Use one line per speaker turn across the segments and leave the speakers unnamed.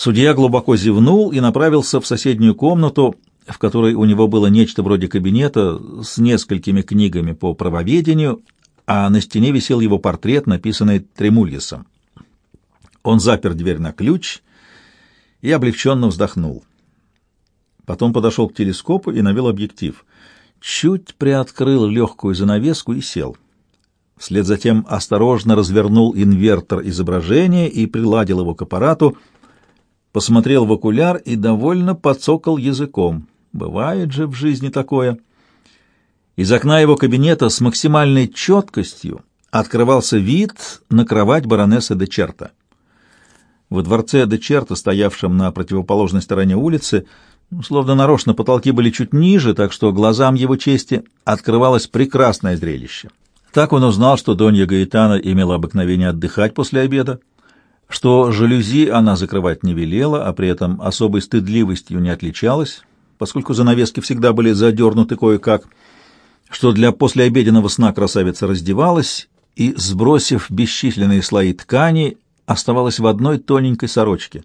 Судья глубоко зевнул и направился в соседнюю комнату, в которой у него было нечто вроде кабинета с несколькими книгами по правоведению, а на стене висел его портрет, написанный Тремульесом. Он запер дверь на ключ и облегченно вздохнул. Потом подошел к телескопу и навел объектив. Чуть приоткрыл легкую занавеску и сел. Вслед за тем осторожно развернул инвертор изображения и приладил его к аппарату, посмотрел в окуляр и довольно подсокал языком. Бывает же в жизни такое. Из окна его кабинета с максимальной четкостью открывался вид на кровать баронессы де Черта. Во дворце де Черта, стоявшем на противоположной стороне улицы, словно нарочно потолки были чуть ниже, так что глазам его чести открывалось прекрасное зрелище. Так он узнал, что Донья Гаэтана имела обыкновение отдыхать после обеда, что жалюзи она закрывать не велела, а при этом особой стыдливостью не отличалась, поскольку занавески всегда были задернуты кое-как, что для послеобеденного сна красавица раздевалась и, сбросив бесчисленные слои ткани, оставалась в одной тоненькой сорочке,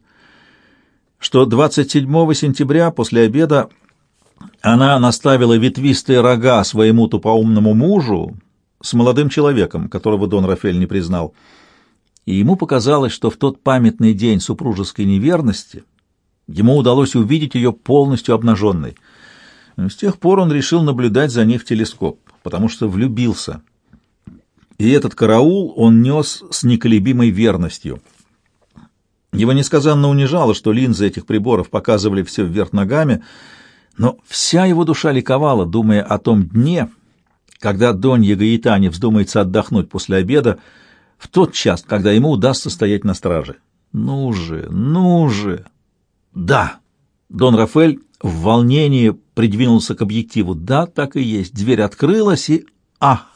что 27 сентября после обеда она наставила ветвистые рога своему тупоумному мужу, с молодым человеком, которого Дон Рафель не признал, и ему показалось, что в тот памятный день супружеской неверности ему удалось увидеть ее полностью обнаженной. С тех пор он решил наблюдать за ней в телескоп, потому что влюбился. И этот караул он нес с неколебимой верностью. Его несказанно унижало, что линзы этих приборов показывали все вверх ногами, но вся его душа ликовала, думая о том дне, когда Донья Гаитане вздумается отдохнуть после обеда, в тот час, когда ему удастся стоять на страже. Ну же, ну же! Да! Дон Рафаэль в волнении придвинулся к объективу. Да, так и есть. Дверь открылась, и... Ах!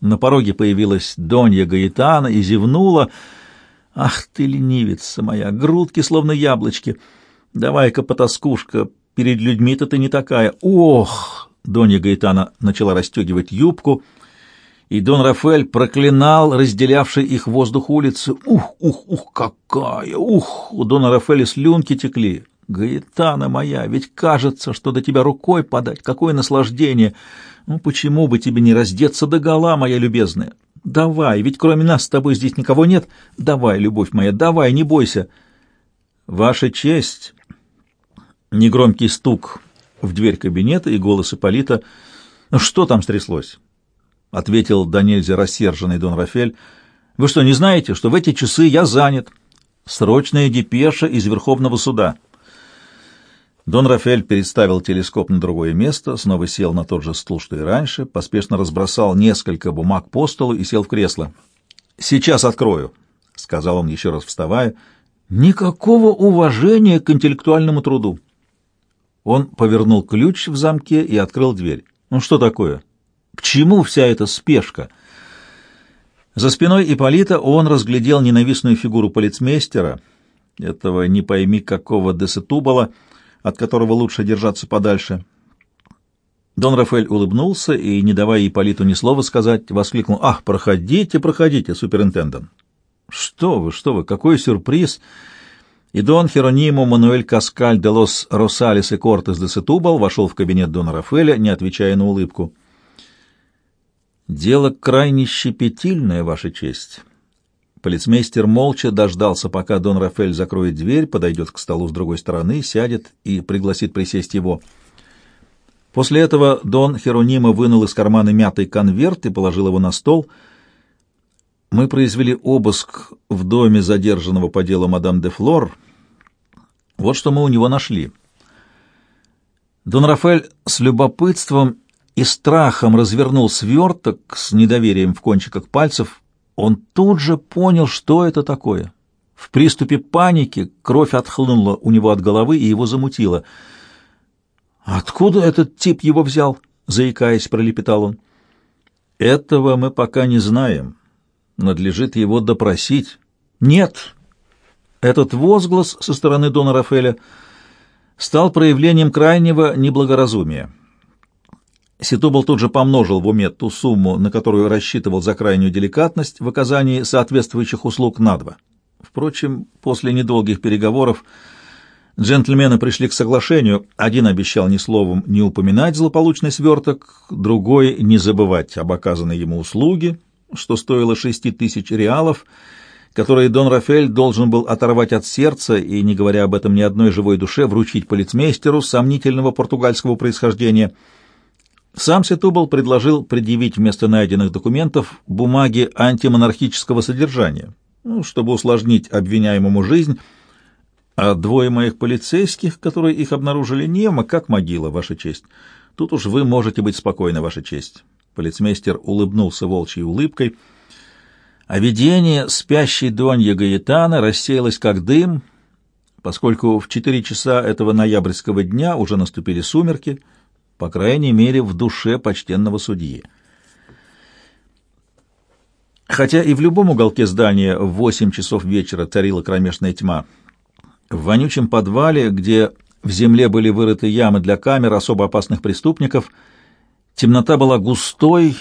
На пороге появилась Донья Гаитана и зевнула. Ах ты, ленивица моя, грудки словно яблочки. Давай-ка, потаскушка, перед людьми-то ты не такая. Ох! Донья Гаэтана начала расстегивать юбку, и Дон Рафаэль проклинал разделявший их воздух улицы. «Ух, ух, ух, какая! Ух!» У Дона Рафаэля слюнки текли. «Гаэтана моя, ведь кажется, что до тебя рукой подать. Какое наслаждение! Ну, почему бы тебе не раздеться до гола, моя любезная? Давай, ведь кроме нас с тобой здесь никого нет. Давай, любовь моя, давай, не бойся!» «Ваша честь!» Негромкий стук в дверь кабинета и голос Ипполита. «Ну что там стряслось?» — ответил до рассерженный Дон Рафель. «Вы что, не знаете, что в эти часы я занят? Срочная депеша из Верховного суда». Дон Рафель переставил телескоп на другое место, снова сел на тот же стул, что и раньше, поспешно разбросал несколько бумаг по столу и сел в кресло. «Сейчас открою», — сказал он, еще раз вставая. «Никакого уважения к интеллектуальному труду». Он повернул ключ в замке и открыл дверь. «Ну что такое? К чему вся эта спешка?» За спиной Ипполита он разглядел ненавистную фигуру полицмейстера, этого не пойми какого десетубала, от которого лучше держаться подальше. Дон Рафаэль улыбнулся и, не давая Ипполиту ни слова сказать, воскликнул «Ах, проходите, проходите, суперинтендант!» «Что вы, что вы, какой сюрприз!» и Дон Херонимо Мануэль Каскаль де лос Росалес и Кортес де Сетубал вошел в кабинет Дона Рафеля, не отвечая на улыбку. «Дело крайне щепетильное, Ваша честь». Полицмейстер молча дождался, пока Дон Рафель закроет дверь, подойдет к столу с другой стороны, сядет и пригласит присесть его. После этого Дон Херонимо вынул из кармана мятый конверт и положил его на стол — мы произвели обыск в доме задержанного по делу мадам де Флор. Вот что мы у него нашли. Дон Рафаэль с любопытством и страхом развернул сверток с недоверием в кончиках пальцев. Он тут же понял, что это такое. В приступе паники кровь отхлынула у него от головы и его замутило. «Откуда этот тип его взял?» — заикаясь, пролепетал он. «Этого мы пока не знаем», надлежит его допросить. Нет. Этот возглас со стороны Дона Рафеля стал проявлением крайнего неблагоразумия. Ситубал тут же помножил в уме ту сумму, на которую рассчитывал за крайнюю деликатность в оказании соответствующих услуг на два. Впрочем, после недолгих переговоров Джентльмены пришли к соглашению. Один обещал ни словом не упоминать злополучный сверток, другой — не забывать об оказанной ему услуге, что стоило шести тысяч реалов, которые Дон Рафель должен был оторвать от сердца и, не говоря об этом ни одной живой душе, вручить полицмейстеру сомнительного португальского происхождения. Сам Сетубал предложил предъявить вместо найденных документов бумаги антимонархического содержания, ну, чтобы усложнить обвиняемому жизнь, а двое моих полицейских, которые их обнаружили, немо, как могила, Ваша честь. Тут уж вы можете быть спокойны, Ваша честь. Полицмейстер улыбнулся волчьей улыбкой. А видение спящей Донья Гаэтана рассеялось как дым, поскольку в четыре часа этого ноябрьского дня уже наступили сумерки, по крайней мере, в душе почтенного судьи. Хотя и в любом уголке здания в восемь часов вечера царила кромешная тьма, в вонючем подвале, где в земле были вырыты ямы для камер особо опасных преступников, темнота была густой,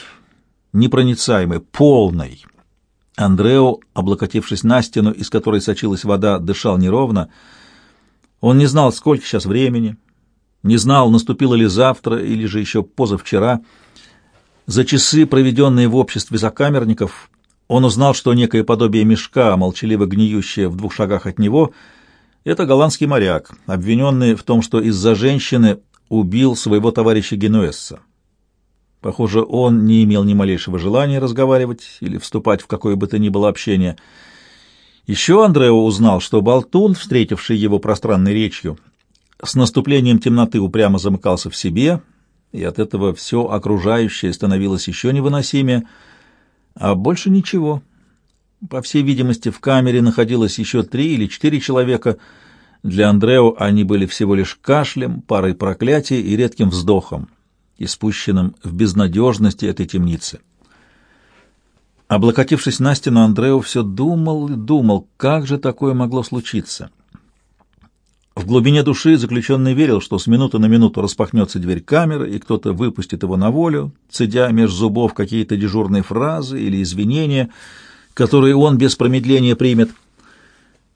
непроницаемой, полной. Андрео, облокотившись на стену, из которой сочилась вода, дышал неровно. Он не знал, сколько сейчас времени, не знал, наступило ли завтра или же еще позавчера. За часы, проведенные в обществе закамерников, он узнал, что некое подобие мешка, молчаливо гниющее в двух шагах от него — это голландский моряк, обвиненный в том, что из-за женщины убил своего товарища Генуэзца. Похоже, он не имел ни малейшего желания разговаривать или вступать в какое бы то ни было общение. Еще Андрео узнал, что Болтун, встретивший его пространной речью, с наступлением темноты упрямо замыкался в себе, и от этого все окружающее становилось еще невыносимее, а больше ничего — по всей видимости, в камере находилось еще три или четыре человека. Для Андрео они были всего лишь кашлем, парой проклятий и редким вздохом, испущенным в безнадежности этой темницы. Облокотившись на стену, Андрео все думал и думал, как же такое могло случиться. В глубине души заключенный верил, что с минуты на минуту распахнется дверь камеры, и кто-то выпустит его на волю, цедя меж зубов какие-то дежурные фразы или извинения — которые он без промедления примет.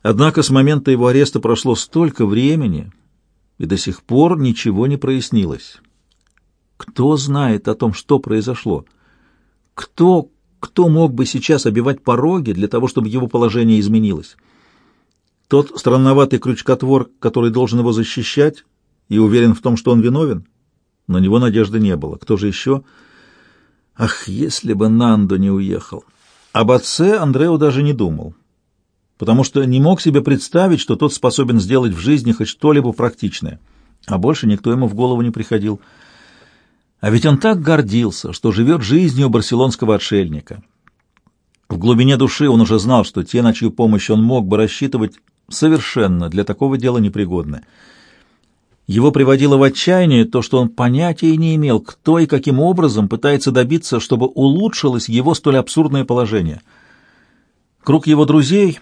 Однако с момента его ареста прошло столько времени, и до сих пор ничего не прояснилось. Кто знает о том, что произошло? Кто, кто мог бы сейчас обивать пороги для того, чтобы его положение изменилось? Тот странноватый крючкотвор, который должен его защищать и уверен в том, что он виновен? На него надежды не было. Кто же еще? Ах, если бы Нандо не уехал! Об отце Андрео даже не думал, потому что не мог себе представить, что тот способен сделать в жизни хоть что-либо практичное, а больше никто ему в голову не приходил. А ведь он так гордился, что живет жизнью барселонского отшельника. В глубине души он уже знал, что те, на чью помощь он мог бы рассчитывать, совершенно для такого дела непригодны. Его приводило в отчаяние то, что он понятия не имел, кто и каким образом пытается добиться, чтобы улучшилось его столь абсурдное положение. Круг его друзей,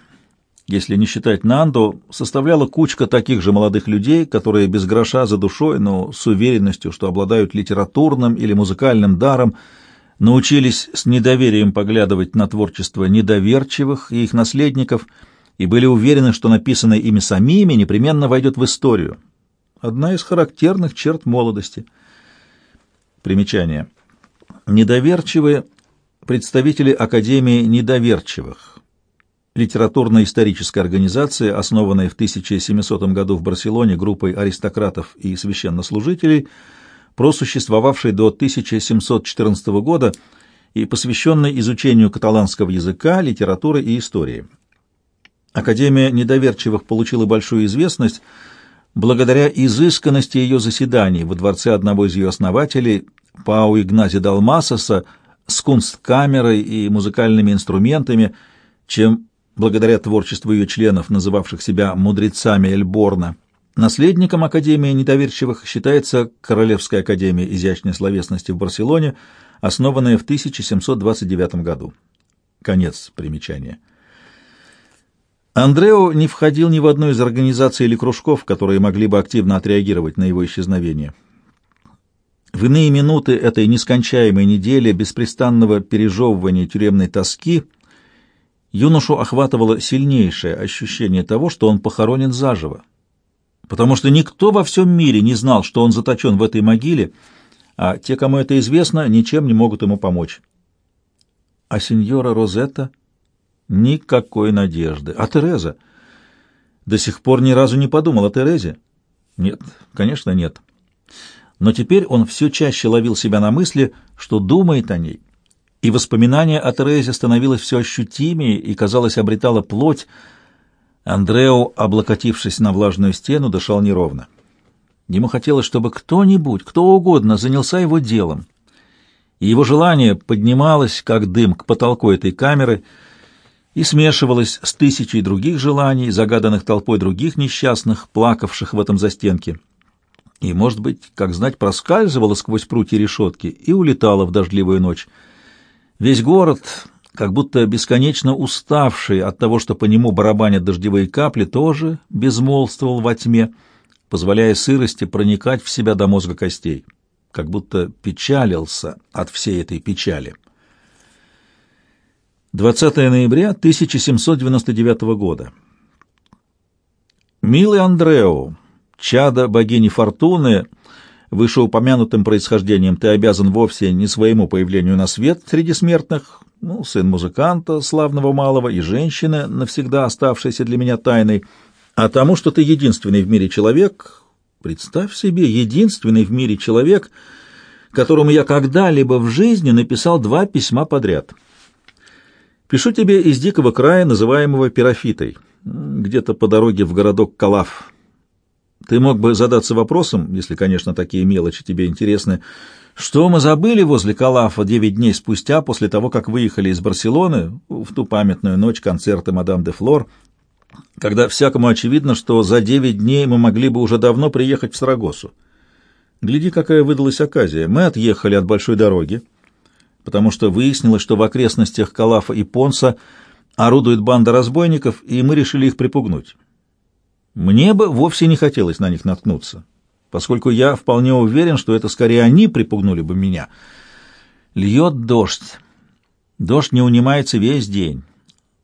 если не считать Нандо, составляла кучка таких же молодых людей, которые без гроша за душой, но с уверенностью, что обладают литературным или музыкальным даром, научились с недоверием поглядывать на творчество недоверчивых и их наследников и были уверены, что написанное ими самими непременно войдет в историю, одна из характерных черт молодости. Примечание. Недоверчивые представители Академии недоверчивых. Литературно-историческая организация, основанная в 1700 году в Барселоне группой аристократов и священнослужителей, просуществовавшей до 1714 года и посвященной изучению каталанского языка, литературы и истории. Академия недоверчивых получила большую известность – благодаря изысканности ее заседаний во дворце одного из ее основателей, Пау Игнази Далмасоса, с кунсткамерой и музыкальными инструментами, чем благодаря творчеству ее членов, называвших себя мудрецами Эльборна. Наследником Академии недоверчивых считается Королевская академия изящной словесности в Барселоне, основанная в 1729 году. Конец примечания. Андрео не входил ни в одну из организаций или кружков, которые могли бы активно отреагировать на его исчезновение. В иные минуты этой нескончаемой недели беспрестанного пережевывания тюремной тоски юношу охватывало сильнейшее ощущение того, что он похоронен заживо. потому что никто во всем мире не знал, что он заточен в этой могиле, а те, кому это известно, ничем не могут ему помочь. А сеньора Розетта? Никакой надежды. А Тереза? До сих пор ни разу не подумал о Терезе? Нет, конечно, нет. Но теперь он все чаще ловил себя на мысли, что думает о ней, и воспоминание о Терезе становилось все ощутимее и, казалось, обретало плоть. Андрео, облокотившись на влажную стену, дышал неровно. Ему хотелось, чтобы кто-нибудь, кто угодно, занялся его делом. И его желание поднималось, как дым, к потолку этой камеры и смешивалось с тысячей других желаний, загаданных толпой других несчастных, плакавших в этом застенке. И, может быть, как знать, проскальзывало сквозь прутья решетки и улетало в дождливую ночь. Весь город, как будто бесконечно уставший от того, что по нему барабанят дождевые капли, тоже безмолвствовал во тьме, позволяя сырости проникать в себя до мозга костей, как будто печалился от всей этой печали. 20 ноября 1799 года. «Милый Андрео, чадо богини Фортуны, вышеупомянутым происхождением ты обязан вовсе не своему появлению на свет среди смертных, ну, сын музыканта, славного малого, и женщины, навсегда оставшейся для меня тайной, а тому, что ты единственный в мире человек, представь себе, единственный в мире человек, которому я когда-либо в жизни написал два письма подряд. Пишу тебе из дикого края, называемого Пирофитой, где-то по дороге в городок Калаф. Ты мог бы задаться вопросом, если, конечно, такие мелочи тебе интересны, что мы забыли возле Калафа девять дней спустя после того, как выехали из Барселоны в ту памятную ночь концерта «Мадам де Флор», когда всякому очевидно, что за девять дней мы могли бы уже давно приехать в Сарагосу. Гляди, какая выдалась оказия. Мы отъехали от большой дороги, потому что выяснилось, что в окрестностях Калафа и Понса орудует банда разбойников, и мы решили их припугнуть. Мне бы вовсе не хотелось на них наткнуться, поскольку я вполне уверен, что это скорее они припугнули бы меня. Льет дождь. Дождь не унимается весь день.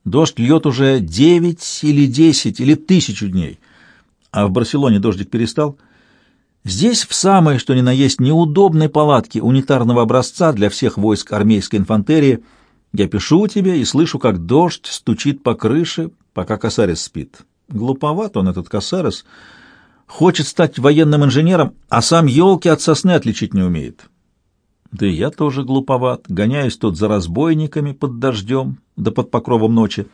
Дождь льет уже девять или десять или тысячу дней. А в Барселоне дождик перестал. Здесь в самой, что ни на есть, неудобной палатке унитарного образца для всех войск армейской инфантерии я пишу тебе и слышу, как дождь стучит по крыше, пока косарис спит. Глуповат он, этот косарис. Хочет стать военным инженером, а сам елки от сосны отличить не умеет. Да и я тоже глуповат, гоняюсь тут за разбойниками под дождем, да под покровом ночи.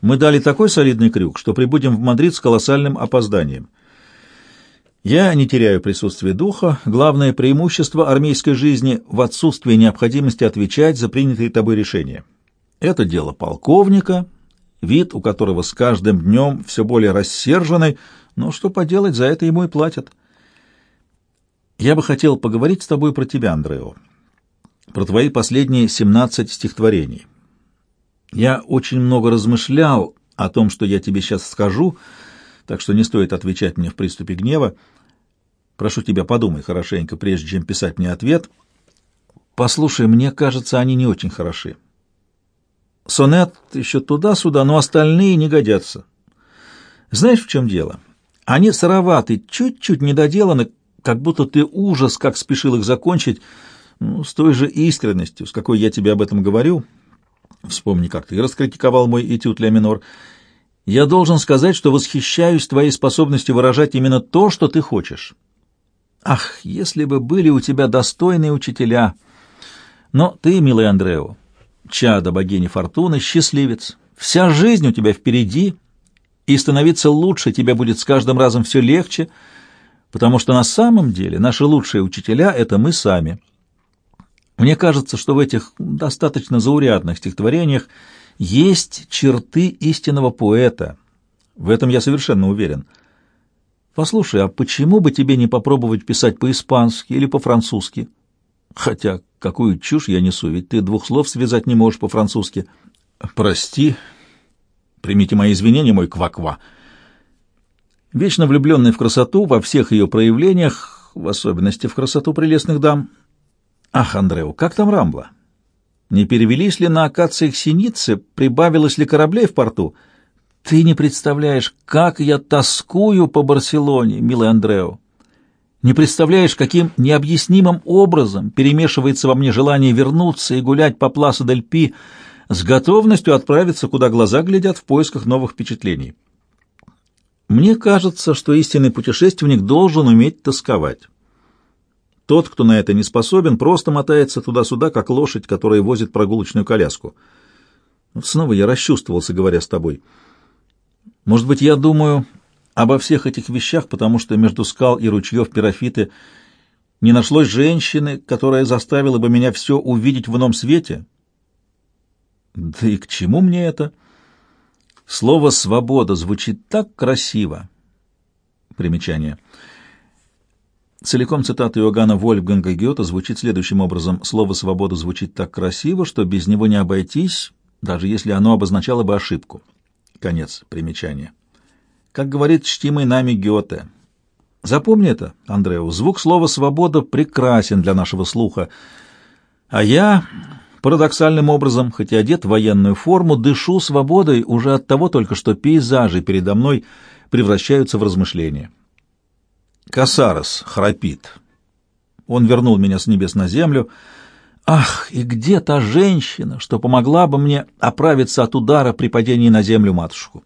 Мы дали такой солидный крюк, что прибудем в Мадрид с колоссальным опозданием. Я не теряю присутствие духа. Главное преимущество армейской жизни в отсутствии необходимости отвечать за принятые тобой решения. Это дело полковника, вид у которого с каждым днем все более рассерженный, но что поделать, за это ему и платят. Я бы хотел поговорить с тобой про тебя, Андрео, про твои последние семнадцать стихотворений. Я очень много размышлял о том, что я тебе сейчас скажу, так что не стоит отвечать мне в приступе гнева. Прошу тебя, подумай хорошенько, прежде чем писать мне ответ. Послушай, мне кажется, они не очень хороши. Сонет еще туда-сюда, но остальные не годятся. Знаешь, в чем дело? Они сыроваты, чуть-чуть недоделаны, как будто ты ужас, как спешил их закончить, ну, с той же искренностью, с какой я тебе об этом говорю. Вспомни, как ты раскритиковал мой этюд ля минор. Я должен сказать, что восхищаюсь твоей способностью выражать именно то, что ты хочешь. Ах, если бы были у тебя достойные учителя! Но ты, милый Андрео, чадо богини Фортуны, счастливец. Вся жизнь у тебя впереди, и становиться лучше тебе будет с каждым разом все легче — потому что на самом деле наши лучшие учителя — это мы сами. Мне кажется, что в этих достаточно заурядных стихотворениях есть черты истинного поэта. В этом я совершенно уверен. Послушай, а почему бы тебе не попробовать писать по-испански или по-французски? Хотя, какую чушь я несу, ведь ты двух слов связать не можешь по-французски. Прости, примите мои извинения, мой кваква. -ква. Вечно влюбленный в красоту во всех ее проявлениях, в особенности в красоту прелестных дам. Ах, Андрео, как там Рамбла? Не перевелись ли на акациях синицы, прибавилось ли кораблей в порту? Ты не представляешь, как я тоскую по Барселоне, милый Андрео. Не представляешь, каким необъяснимым образом перемешивается во мне желание вернуться и гулять по Пласу дель Пи, с готовностью отправиться, куда глаза глядят в поисках новых впечатлений. Мне кажется, что истинный путешественник должен уметь тосковать. Тот, кто на это не способен, просто мотается туда-сюда, как лошадь, которая возит прогулочную коляску. Вот снова я расчувствовался, говоря с тобой. Может быть, я думаю обо всех этих вещах, потому что между скал и ручьев пирофиты не нашлось женщины, которая заставила бы меня все увидеть в ином свете? Да и к чему мне это? Слово «свобода» звучит так красиво. Примечание. Целиком цитата Иоганна Вольфганга Гёта звучит следующим образом. Слово «свобода» звучит так красиво, что без него не обойтись, даже если оно обозначало бы ошибку. Конец примечания. Как говорит чтимый нами Гёте. Запомни это, Андреу, звук слова «свобода» прекрасен для нашего слуха, а я Парадоксальным образом, хоть и одет в военную форму, дышу свободой уже от того только, что пейзажи передо мной превращаются в размышления. Касарос храпит. Он вернул меня с небес на землю. Ах, и где та женщина, что помогла бы мне оправиться от удара при падении на землю матушку?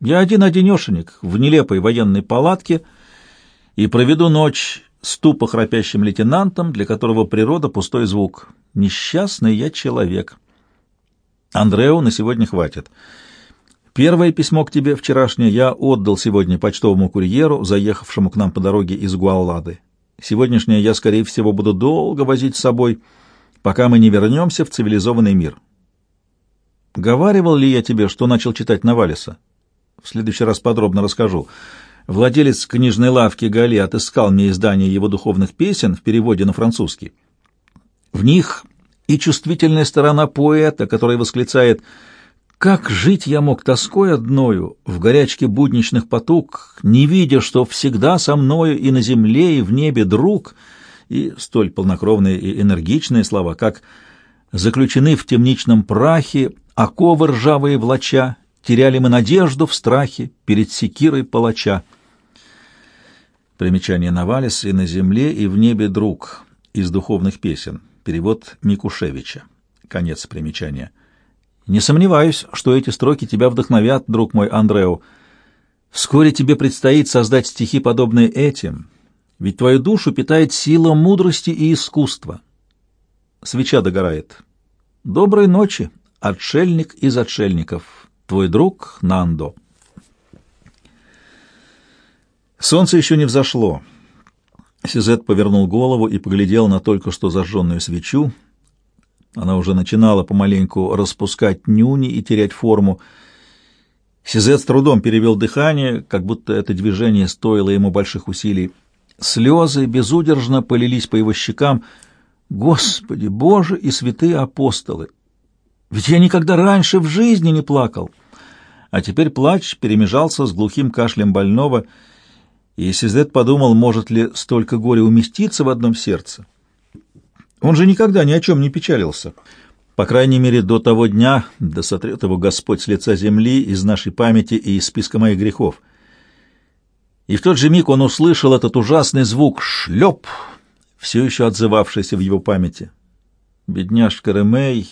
Я один-одинешенек в нелепой военной палатке и проведу ночь с тупо храпящим лейтенантом, для которого природа — пустой звук. Несчастный я человек. Андреу на сегодня хватит. Первое письмо к тебе вчерашнее я отдал сегодня почтовому курьеру, заехавшему к нам по дороге из Гуаллады. Сегодняшнее я, скорее всего, буду долго возить с собой, пока мы не вернемся в цивилизованный мир. Говаривал ли я тебе, что начал читать Навалиса? В следующий раз подробно расскажу. Владелец книжной лавки Гали отыскал мне издание его духовных песен в переводе на французский. В них и чувствительная сторона поэта, который восклицает «Как жить я мог тоской одною в горячке будничных потуг, не видя, что всегда со мною и на земле, и в небе друг» и столь полнокровные и энергичные слова, как «заключены в темничном прахе, оковы ржавые влача, теряли мы надежду в страхе перед секирой палача». Примечание Навалис «И на земле, и в небе друг» из духовных песен. Перевод Микушевича. Конец примечания. Не сомневаюсь, что эти строки тебя вдохновят, друг мой Андрео. Вскоре тебе предстоит создать стихи, подобные этим, ведь твою душу питает сила мудрости и искусства. Свеча догорает. Доброй ночи, отшельник из отшельников. Твой друг Нандо. Солнце еще не взошло. Сизет повернул голову и поглядел на только что зажженную свечу. Она уже начинала помаленьку распускать нюни и терять форму. Сизет с трудом перевел дыхание, как будто это движение стоило ему больших усилий. Слезы безудержно полились по его щекам. «Господи, Боже и святые апостолы! Ведь я никогда раньше в жизни не плакал!» А теперь плач перемежался с глухим кашлем больного — и Сизет подумал, может ли столько горя уместиться в одном сердце. Он же никогда ни о чем не печалился. По крайней мере, до того дня, да сотрет его Господь с лица земли, из нашей памяти и из списка моих грехов. И в тот же миг он услышал этот ужасный звук «шлеп», все еще отзывавшийся в его памяти. Бедняжка Ремей,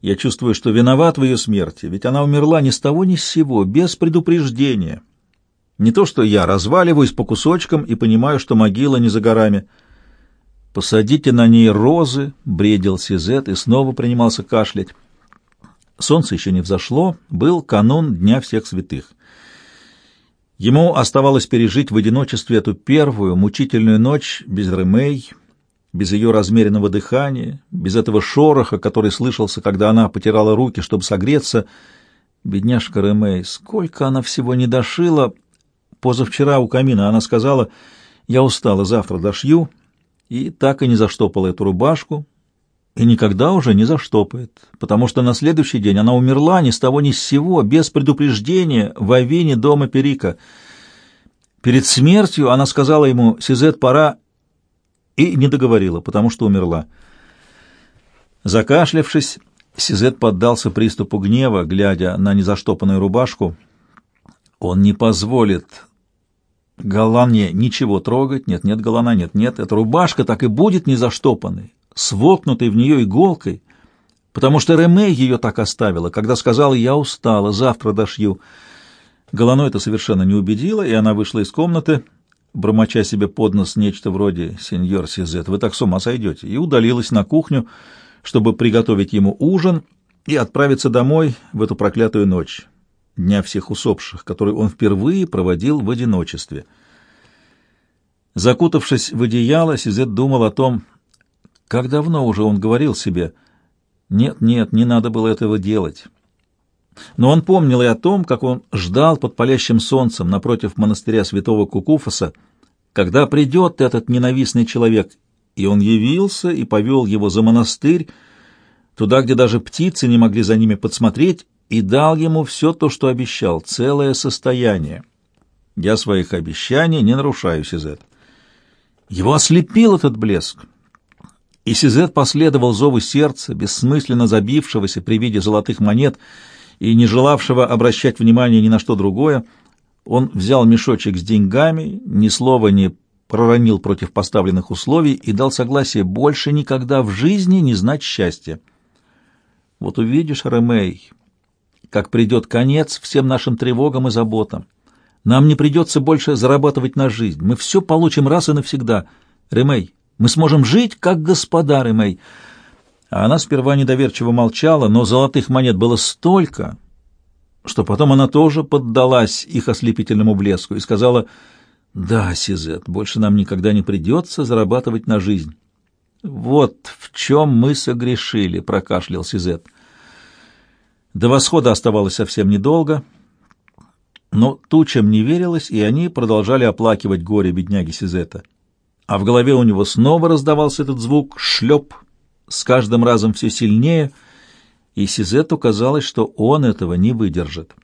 я чувствую, что виноват в ее смерти, ведь она умерла ни с того ни с сего, без предупреждения. Не то что я разваливаюсь по кусочкам и понимаю, что могила не за горами. «Посадите на ней розы», — бредил Сизет и снова принимался кашлять. Солнце еще не взошло, был канун Дня всех святых. Ему оставалось пережить в одиночестве эту первую мучительную ночь без Ремей, без ее размеренного дыхания, без этого шороха, который слышался, когда она потирала руки, чтобы согреться. Бедняжка Ремей, сколько она всего не дошила, Позавчера у камина она сказала, «Я устала, завтра дошью», и так и не заштопала эту рубашку, и никогда уже не заштопает, потому что на следующий день она умерла ни с того ни с сего, без предупреждения, в авине дома Перика. Перед смертью она сказала ему «Сизет, пора», и не договорила, потому что умерла. Закашлявшись, Сизет поддался приступу гнева, глядя на незаштопанную рубашку — Он не позволит Голлане ничего трогать. Нет-нет, Голлана, нет-нет. Эта рубашка так и будет не заштопанной, свокнутой в нее иголкой, потому что Реме ее так оставила, когда сказала «я устала, завтра дошью». Голлану это совершенно не убедило, и она вышла из комнаты, бормоча себе под нос нечто вроде «Сеньор Сизет, вы так с ума сойдете», и удалилась на кухню, чтобы приготовить ему ужин и отправиться домой в эту проклятую ночь, Дня всех усопших, который он впервые проводил в одиночестве. Закутавшись в одеяло, Сизет думал о том, как давно уже он говорил себе «Нет, нет, не надо было этого делать». Но он помнил и о том, как он ждал под палящим солнцем напротив монастыря святого Кукуфоса, когда придет этот ненавистный человек, и он явился и повел его за монастырь, туда, где даже птицы не могли за ними подсмотреть, и дал ему все то, что обещал, целое состояние. Я своих обещаний не нарушаю, Сизет. Его ослепил этот блеск, и Сизет последовал зову сердца, бессмысленно забившегося при виде золотых монет и не желавшего обращать внимание ни на что другое. Он взял мешочек с деньгами, ни слова не проронил против поставленных условий и дал согласие больше никогда в жизни не знать счастья. Вот увидишь, Ремей, как придет конец всем нашим тревогам и заботам. Нам не придется больше зарабатывать на жизнь. Мы все получим раз и навсегда. Ремей, мы сможем жить, как господа Ремей. А она сперва недоверчиво молчала, но золотых монет было столько, что потом она тоже поддалась их ослепительному блеску и сказала, «Да, Сизет, больше нам никогда не придется зарабатывать на жизнь». «Вот в чем мы согрешили», — прокашлял Сизет. До восхода оставалось совсем недолго, но тучам не верилось, и они продолжали оплакивать горе бедняги Сизета. А в голове у него снова раздавался этот звук «шлеп», с каждым разом все сильнее, и Сизету казалось, что он этого не выдержит.